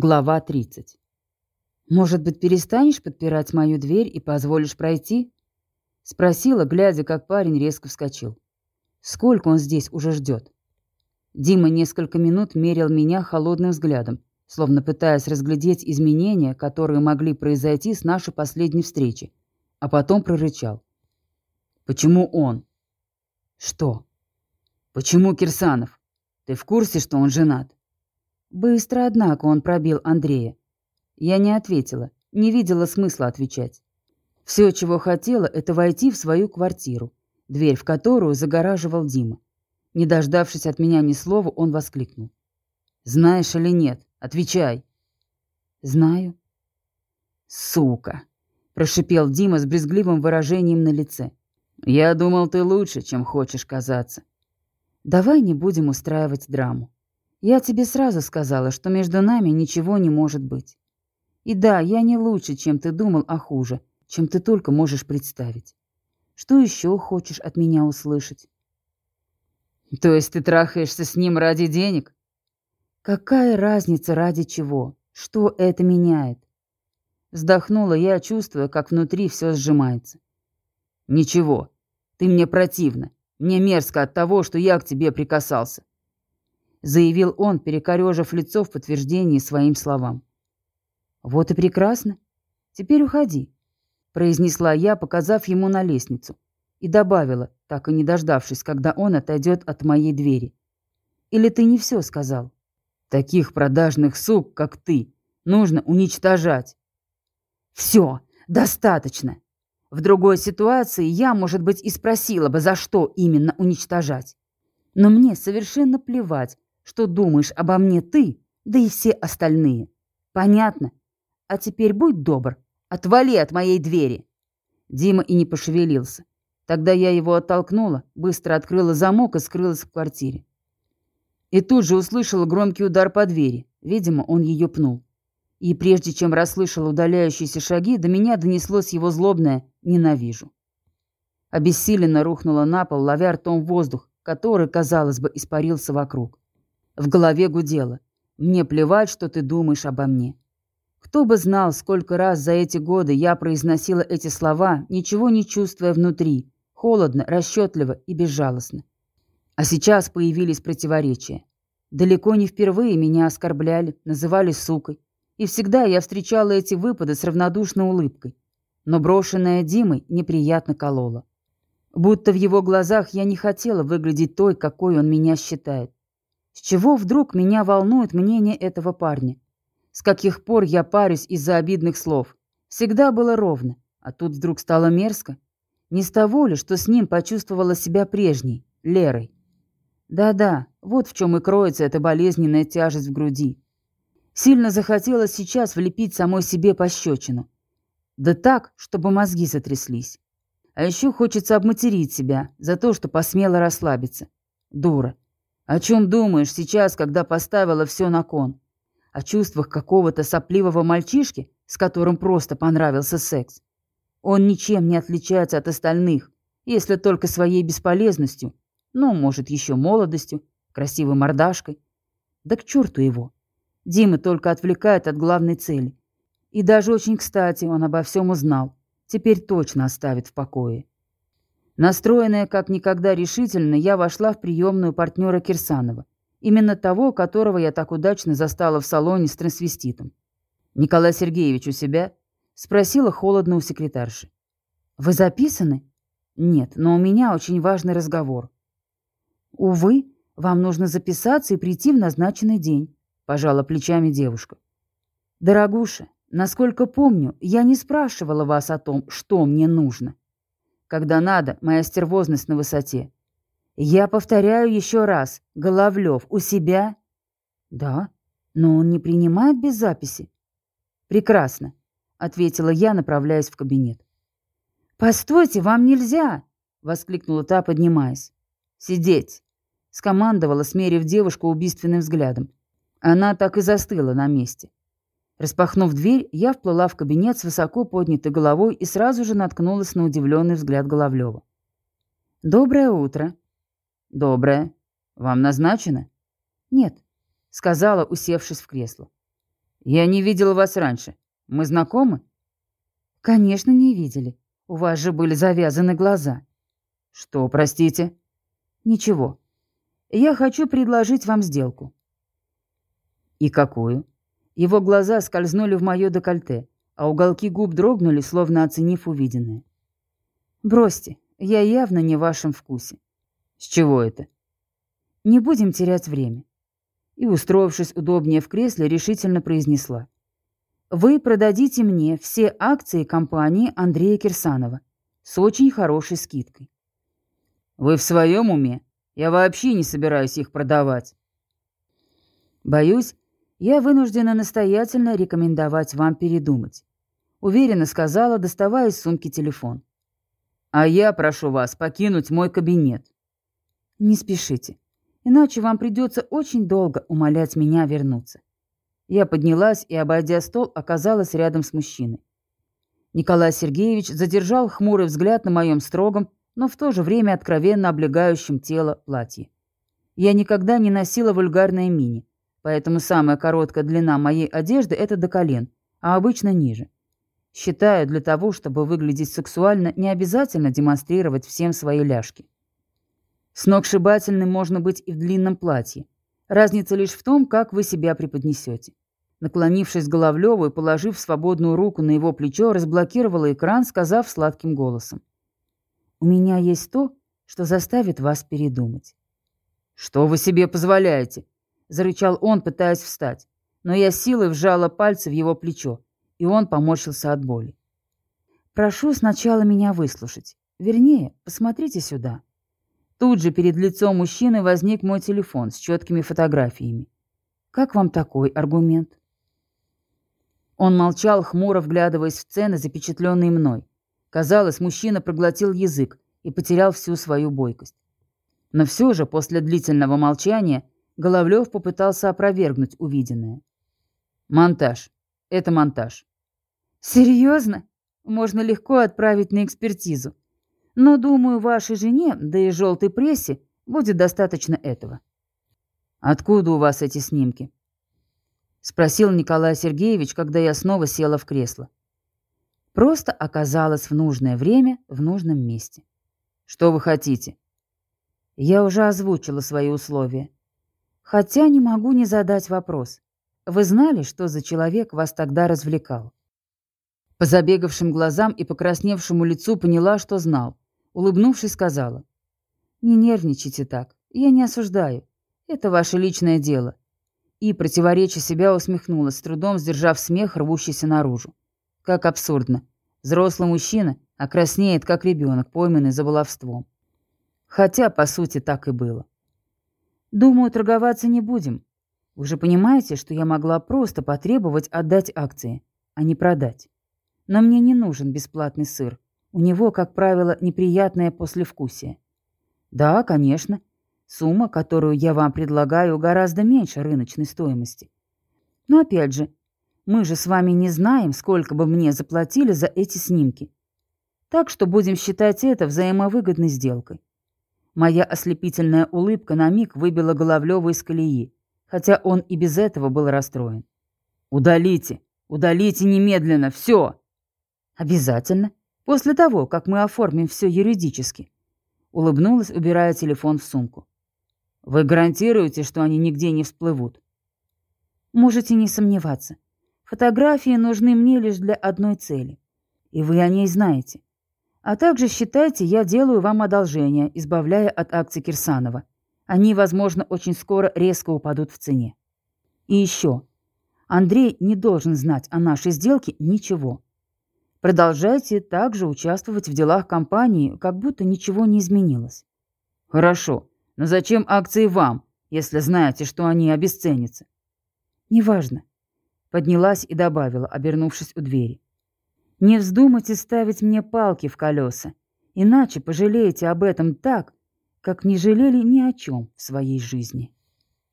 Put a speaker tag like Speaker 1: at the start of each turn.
Speaker 1: Глава 30. «Может быть, перестанешь подпирать мою дверь и позволишь пройти?» Спросила, глядя, как парень резко вскочил. «Сколько он здесь уже ждет?» Дима несколько минут мерил меня холодным взглядом, словно пытаясь разглядеть изменения, которые могли произойти с нашей последней встречи, а потом прорычал. «Почему он?» «Что?» «Почему Кирсанов? Ты в курсе, что он женат?» Быстро, однако, он пробил Андрея. Я не ответила, не видела смысла отвечать. Все, чего хотела, это войти в свою квартиру, дверь в которую загораживал Дима. Не дождавшись от меня ни слова, он воскликнул. «Знаешь или нет? Отвечай!» «Знаю». «Сука!» – прошипел Дима с брезгливым выражением на лице. «Я думал, ты лучше, чем хочешь казаться». «Давай не будем устраивать драму. Я тебе сразу сказала, что между нами ничего не может быть. И да, я не лучше, чем ты думал, а хуже, чем ты только можешь представить. Что еще хочешь от меня услышать? То есть ты трахаешься с ним ради денег? Какая разница ради чего? Что это меняет? Вздохнула я, чувствуя, как внутри все сжимается. Ничего. Ты мне противна. Мне мерзко от того, что я к тебе прикасался заявил он, перекорежив лицо в подтверждении своим словам. «Вот и прекрасно. Теперь уходи», — произнесла я, показав ему на лестницу, и добавила, так и не дождавшись, когда он отойдет от моей двери. «Или ты не все сказал?» «Таких продажных сук, как ты, нужно уничтожать». «Все, достаточно. В другой ситуации я, может быть, и спросила бы, за что именно уничтожать. Но мне совершенно плевать, что думаешь обо мне ты, да и все остальные. Понятно? А теперь будь добр, отвали от моей двери. Дима и не пошевелился. Тогда я его оттолкнула, быстро открыла замок и скрылась в квартире. И тут же услышала громкий удар по двери. Видимо, он ее пнул. И прежде чем расслышала удаляющиеся шаги, до меня донеслось его злобное «ненавижу». Обессиленно рухнула на пол, ловя ртом воздух, который, казалось бы, испарился вокруг. В голове гудело. «Мне плевать, что ты думаешь обо мне». Кто бы знал, сколько раз за эти годы я произносила эти слова, ничего не чувствуя внутри, холодно, расчетливо и безжалостно. А сейчас появились противоречия. Далеко не впервые меня оскорбляли, называли сукой. И всегда я встречала эти выпады с равнодушной улыбкой. Но брошенная Димой неприятно колола. Будто в его глазах я не хотела выглядеть той, какой он меня считает. С чего вдруг меня волнует мнение этого парня? С каких пор я парюсь из-за обидных слов? Всегда было ровно, а тут вдруг стало мерзко. Не с того ли, что с ним почувствовала себя прежней, Лерой? Да-да, вот в чем и кроется эта болезненная тяжесть в груди. Сильно захотелось сейчас влепить самой себе пощечину. Да так, чтобы мозги затряслись. А еще хочется обматерить себя за то, что посмела расслабиться. Дура. О чем думаешь сейчас, когда поставила все на кон? О чувствах какого-то сопливого мальчишки, с которым просто понравился секс? Он ничем не отличается от остальных, если только своей бесполезностью, ну, может, еще молодостью, красивой мордашкой. Да к черту его. Дима только отвлекает от главной цели. И даже очень кстати он обо всем узнал. Теперь точно оставит в покое. Настроенная как никогда решительно, я вошла в приемную партнера Кирсанова. Именно того, которого я так удачно застала в салоне с трансвеститом. «Николай Сергеевич у себя?» — спросила холодно у секретарши. «Вы записаны?» «Нет, но у меня очень важный разговор». «Увы, вам нужно записаться и прийти в назначенный день», — пожала плечами девушка. «Дорогуша, насколько помню, я не спрашивала вас о том, что мне нужно». Когда надо, моя стервозность на высоте. Я повторяю еще раз. Головлев у себя? Да, но он не принимает без записи. Прекрасно, ответила я, направляясь в кабинет. Постойте, вам нельзя, воскликнула та, поднимаясь. Сидеть, скомандовала, смерив девушку убийственным взглядом. Она так и застыла на месте. Распахнув дверь, я вплыла в кабинет с высоко поднятой головой и сразу же наткнулась на удивленный взгляд Головлева. «Доброе утро». «Доброе. Вам назначено?» «Нет», — сказала, усевшись в кресло. «Я не видел вас раньше. Мы знакомы?»
Speaker 2: «Конечно, не видели. У вас же были завязаны глаза».
Speaker 1: «Что, простите?»
Speaker 2: «Ничего. Я хочу предложить вам сделку».
Speaker 1: «И какую?»
Speaker 2: Его глаза скользнули в мое декольте, а уголки губ дрогнули, словно оценив увиденное. «Бросьте, я явно не в вашем вкусе».
Speaker 1: «С чего это?»
Speaker 2: «Не будем терять время». И, устроившись удобнее в кресле, решительно произнесла. Вы продадите мне все акции компании Андрея Кирсанова с очень хорошей скидкой.
Speaker 1: Вы в своем уме? Я вообще не собираюсь их продавать.
Speaker 2: Боюсь, я вынуждена настоятельно рекомендовать вам передумать. Уверенно сказала, доставая из сумки телефон.
Speaker 1: А я прошу вас покинуть мой кабинет.
Speaker 2: Не спешите, иначе вам придется очень долго умолять меня вернуться. Я поднялась и, обойдя стол, оказалась рядом с мужчиной. Николай Сергеевич задержал хмурый взгляд на моем строгом, но в то же время откровенно облегающем тело платье. Я никогда не носила вульгарное мини, поэтому самая короткая длина моей одежды – это до колен, а обычно ниже. Считаю, для того, чтобы выглядеть сексуально, не обязательно демонстрировать всем свои ляжки. Сногсшибательным можно быть и в длинном платье. Разница лишь в том, как вы себя преподнесете. Наклонившись к Головлеву и положив свободную руку на его плечо, разблокировала экран, сказав сладким голосом. «У меня есть то, что заставит вас передумать».
Speaker 1: «Что вы себе позволяете?» — зарычал он, пытаясь встать. Но я силой вжала пальцы в его плечо, и он поморщился от боли.
Speaker 2: «Прошу сначала меня выслушать. Вернее, посмотрите сюда». Тут же перед лицом мужчины возник мой телефон с четкими фотографиями. «Как вам такой аргумент?» Он молчал, хмуро вглядываясь в сцены, запечатленные мной. Казалось, мужчина проглотил язык и потерял всю свою бойкость. Но все же, после длительного молчания, Головлев попытался опровергнуть увиденное.
Speaker 1: «Монтаж. Это монтаж».
Speaker 2: «Серьезно? Можно легко отправить на экспертизу. Но, думаю, вашей жене, да и желтой прессе, будет достаточно этого».
Speaker 1: «Откуда у вас эти снимки?» — спросил Николай Сергеевич, когда я снова села в кресло.
Speaker 2: Просто оказалась в нужное время в нужном месте.
Speaker 1: «Что вы хотите?»
Speaker 2: Я уже озвучила свои условия. Хотя не могу не задать вопрос. Вы знали, что за человек вас тогда развлекал?
Speaker 1: По забегавшим глазам и покрасневшему лицу поняла, что знал. Улыбнувшись, сказала.
Speaker 2: «Не нервничайте так. Я не осуждаю. Это ваше личное дело и, противореча себя, усмехнулась, с трудом сдержав смех, рвущийся наружу. Как абсурдно. Взрослый мужчина окраснеет, как ребенок, пойманный за баловством. Хотя, по сути, так и было. Думаю, торговаться не будем. Вы же понимаете, что я могла просто потребовать отдать акции, а не продать. Но мне не нужен бесплатный сыр. У него, как правило, неприятное послевкусие. Да, конечно, Сумма, которую я вам предлагаю, гораздо меньше рыночной стоимости. Но опять же, мы же с вами не знаем, сколько бы мне заплатили за эти снимки. Так что будем считать это взаимовыгодной сделкой. Моя ослепительная улыбка на миг выбила Головлёва из колеи, хотя он и без этого был расстроен.
Speaker 1: «Удалите! Удалите немедленно! Все!»
Speaker 2: «Обязательно. После того, как мы оформим все юридически». Улыбнулась, убирая телефон в сумку.
Speaker 1: Вы гарантируете, что они нигде не всплывут?
Speaker 2: Можете не сомневаться. Фотографии нужны мне лишь для одной цели. И вы о ней знаете. А также считайте, я делаю вам одолжение, избавляя от акций Кирсанова. Они, возможно, очень скоро резко упадут в цене. И еще. Андрей не должен знать о нашей сделке ничего. Продолжайте также участвовать в делах компании, как будто ничего не изменилось.
Speaker 1: Хорошо. Но зачем акции вам, если знаете, что они обесценятся?
Speaker 2: Неважно. Поднялась и добавила, обернувшись у двери. Не вздумайте ставить мне палки в колеса, иначе пожалеете об этом так, как не жалели ни о чем в своей жизни.